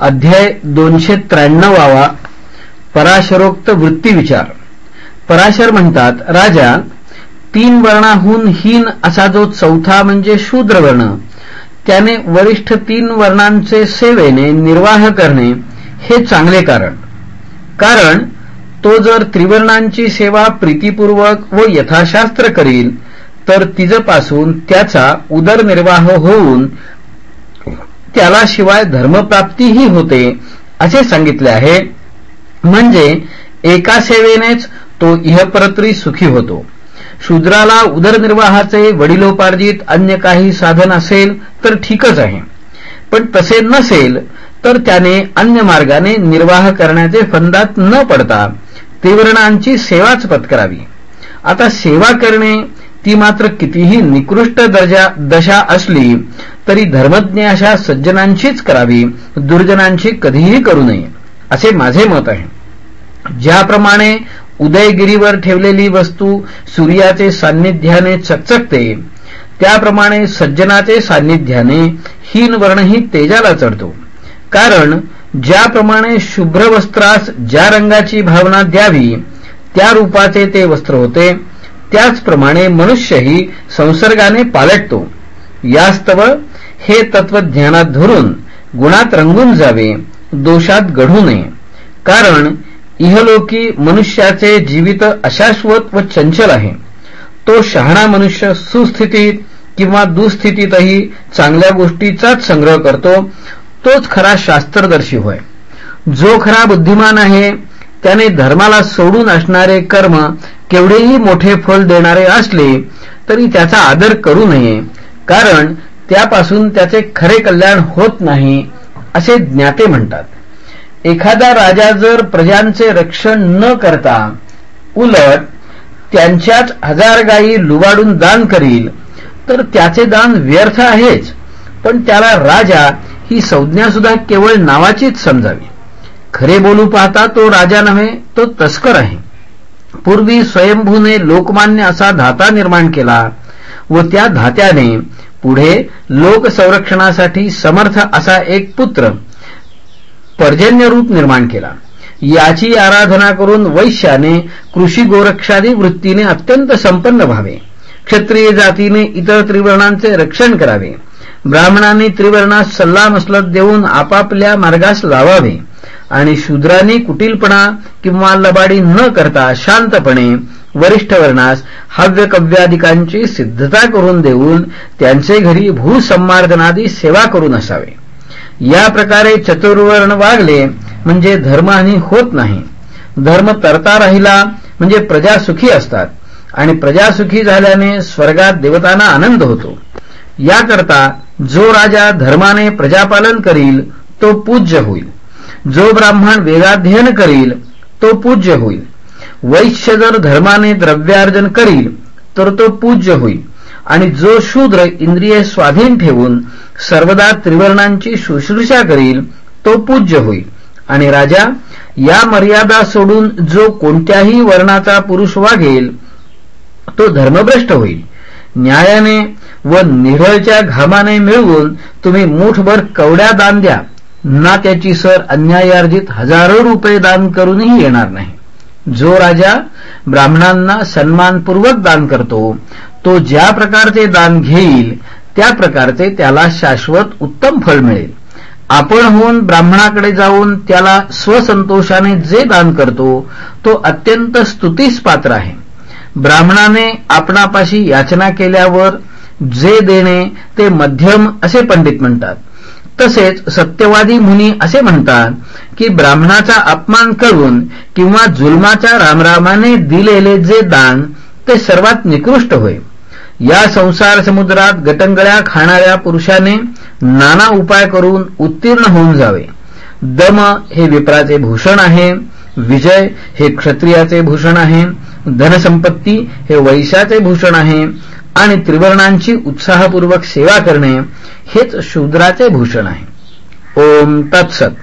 अध्याय दोनशे त्र्याण्णवावा पराशरोक्त वृत्ती विचार. पराशर म्हणतात राजा तीन वर्णाहून हीन असा जो चौथा म्हणजे शूद्र वर्ण त्याने वरिष्ठ तीन वर्णांचे सेवेने निर्वाह करणे हे चांगले कारण. कारण तो जर त्रिवर्णांची सेवा प्रीतीपूर्वक व यथाशास्त्र करील तर तिजपासून त्याचा उदरनिर्वाह होऊन त्याला शिवाय धर्मप्राप्तीही होते असे सांगितले आहे. म्हणजे एका सेवेनेच तो इहपरत्री सुखी होतो. शूद्राला उदरनिर्वाहाचे वडिलोपार्जित अन्य काही साधन असेल तर ठीकच आहे. पण तसे नसेल तर त्याने अन्य मार्गाने निर्वाह करण्याचे फंदात न पडता तीव्रणांची सेवाच पत्करावी. आता सेवा करणे ती मात्र कितीही निकृष्ट दर्जा दशा असली तरी धर्मज्ञ अशा सज्जनांचीच करावी दुर्जनांची कधीही करू नये असे माझे मत आहे. ज्याप्रमाणे उदयगिरीवर ठेवलेली वस्तू सूर्याचे सान्निध्याने चकचकते त्याप्रमाणे सज्जनाचे सान्निध्याने हीन वर्णही तेजाला चढतो. कारण ज्याप्रमाणे शुभ्र वस्त्रास ज्या रंगाची भावना द्यावी त्या रूपाचे ते वस्त्र होते त्याचप्रमाणे मनुष्यही संसर्गाने पालटतो. यास्तव हे तत्व ज्ञानात धरून गुणात रंगून जावे दोषात घडू नये. कारण इहलोकी मनुष्याचे जीवित अशाश्वत व चंचल आहे. तो शहाणा मनुष्य सुस्थितीत किंवा दुस्थितीतही चांगल्या गोष्टीचाच संग्रह करतो तोच खरा शास्त्रदर्शी होय. जो खरा बुद्धिमान आहे त्याने धर्माला सोडून असणारे कर्म केवढेही मोठे फल देणारे असले तरी त्याचा आदर करू नये. कारण त्यापासून त्याचे खरे कल्याण होत नाही असे ज्ञाते म्हणतात. एखादा राजा जर प्रजांचे रक्षण न करता उलट त्यांच्याच हजार गायी लुबाडून दान करील तर त्याचे दान व्यर्थ आहेच. पण त्याला राजा ही संज्ञा सुद्धा केवळ नावाचीच समजावी. खरे बोलू पाहता तो राजा नव्हे तो तस्कर आहे. पूर्वी स्वयंभूने लोकमान्य असा धाता निर्माण केला व त्या धात्याने पुढे लोकसंरक्षणासाठी समर्थ असा एक पुत्र पर्जन्य रूप निर्माण केला. याची आराधना करून वैश्याने कृषी गोरक्षादी वृत्तीने अत्यंत संपन्न व्हावे. क्षत्रिय जातीने इतर त्रिवर्णांचे रक्षण करावे. ब्राह्मणांनी त्रिवर्णास सल्ला मसलत देऊन आपापल्या मार्गास लावावे. आणि शूद्रांनी कुटीलपणा किंवा लबाडी न करता शांतपणे वरिष्ठ वर्णास हव्यकव्यादिकांची सिद्धता करून देऊन त्यांचे घरी भूसंमार्दनादी सेवा करून असावे. या प्रकारे चतुर्वर्ण वागले म्हणजे धर्महानी होत नाही. धर्म तरता राहिला म्हणजे प्रजा सुखी असतात आणि प्रजा सुखी झाल्याने स्वर्गात देवतांना आनंद होतो. याकरता जो राजा धर्माने प्रजापालन करील तो पूज्य होईल. जो ब्राह्मण वेदाध्ययन करील तो पूज्य होईल. वैश्य जर धर्माने द्रव्यार्जन करील तर तो पूज्य होईल. आणि जो शूद्र इंद्रिय स्वाधीन ठेवून सर्वदा त्रिवर्णांची शुश्रूषा करील तो पूज्य होईल. आणि राजा या मर्यादा सोडून जो कोणत्याही वर्णाचा पुरुष वागेल तो धर्मभ्रष्ट होईल. न्यायाने व निढळच्या घामाने मिळवून तुम्ही मुठभर कवड्या दान द्या. ना त्याची सर अन्यायार्जित हजारो रुपये दान करूनही येणार नाही. जो राजा ब्राह्मणांना सन्मानपूर्वक दान करतो तो ज्या प्रकारचे दान घेईल त्या प्रकारचे त्याला शाश्वत उत्तम फळ मिळेल. आपण होऊन ब्राह्मणाकडे जाऊन त्याला स्वसंतोषाने जे दान करतो तो अत्यंत स्तुतीस पात्र आहे. ब्राह्मणाने आपणापाशी याचना केल्यावर जे देणे ते मध्यम असे पंडित म्हणतात. तसेच सत्यवादी मुनी असे म्हणतात की ब्राह्मणाचा अपमान करून किंवा जुलमाच्या रामरामाने दिलेले जे दान ते सर्वात निकृष्ट होय. या संसार समुद्रात गटंगळ्या खाणाऱ्या पुरुषाने नाना उपाय करून उत्तीर्ण होऊन जावे. दम हे विप्राचे भूषण आहे विजय हे क्षत्रियाचे भूषण आहे धनसंपत्ती हे वैशाचे भूषण आहे आणि त्रिवर्णांची उत्साहपूर्वक सेवा करणे हेच शूद्राचे भूषण आहे. ओम तत्सत.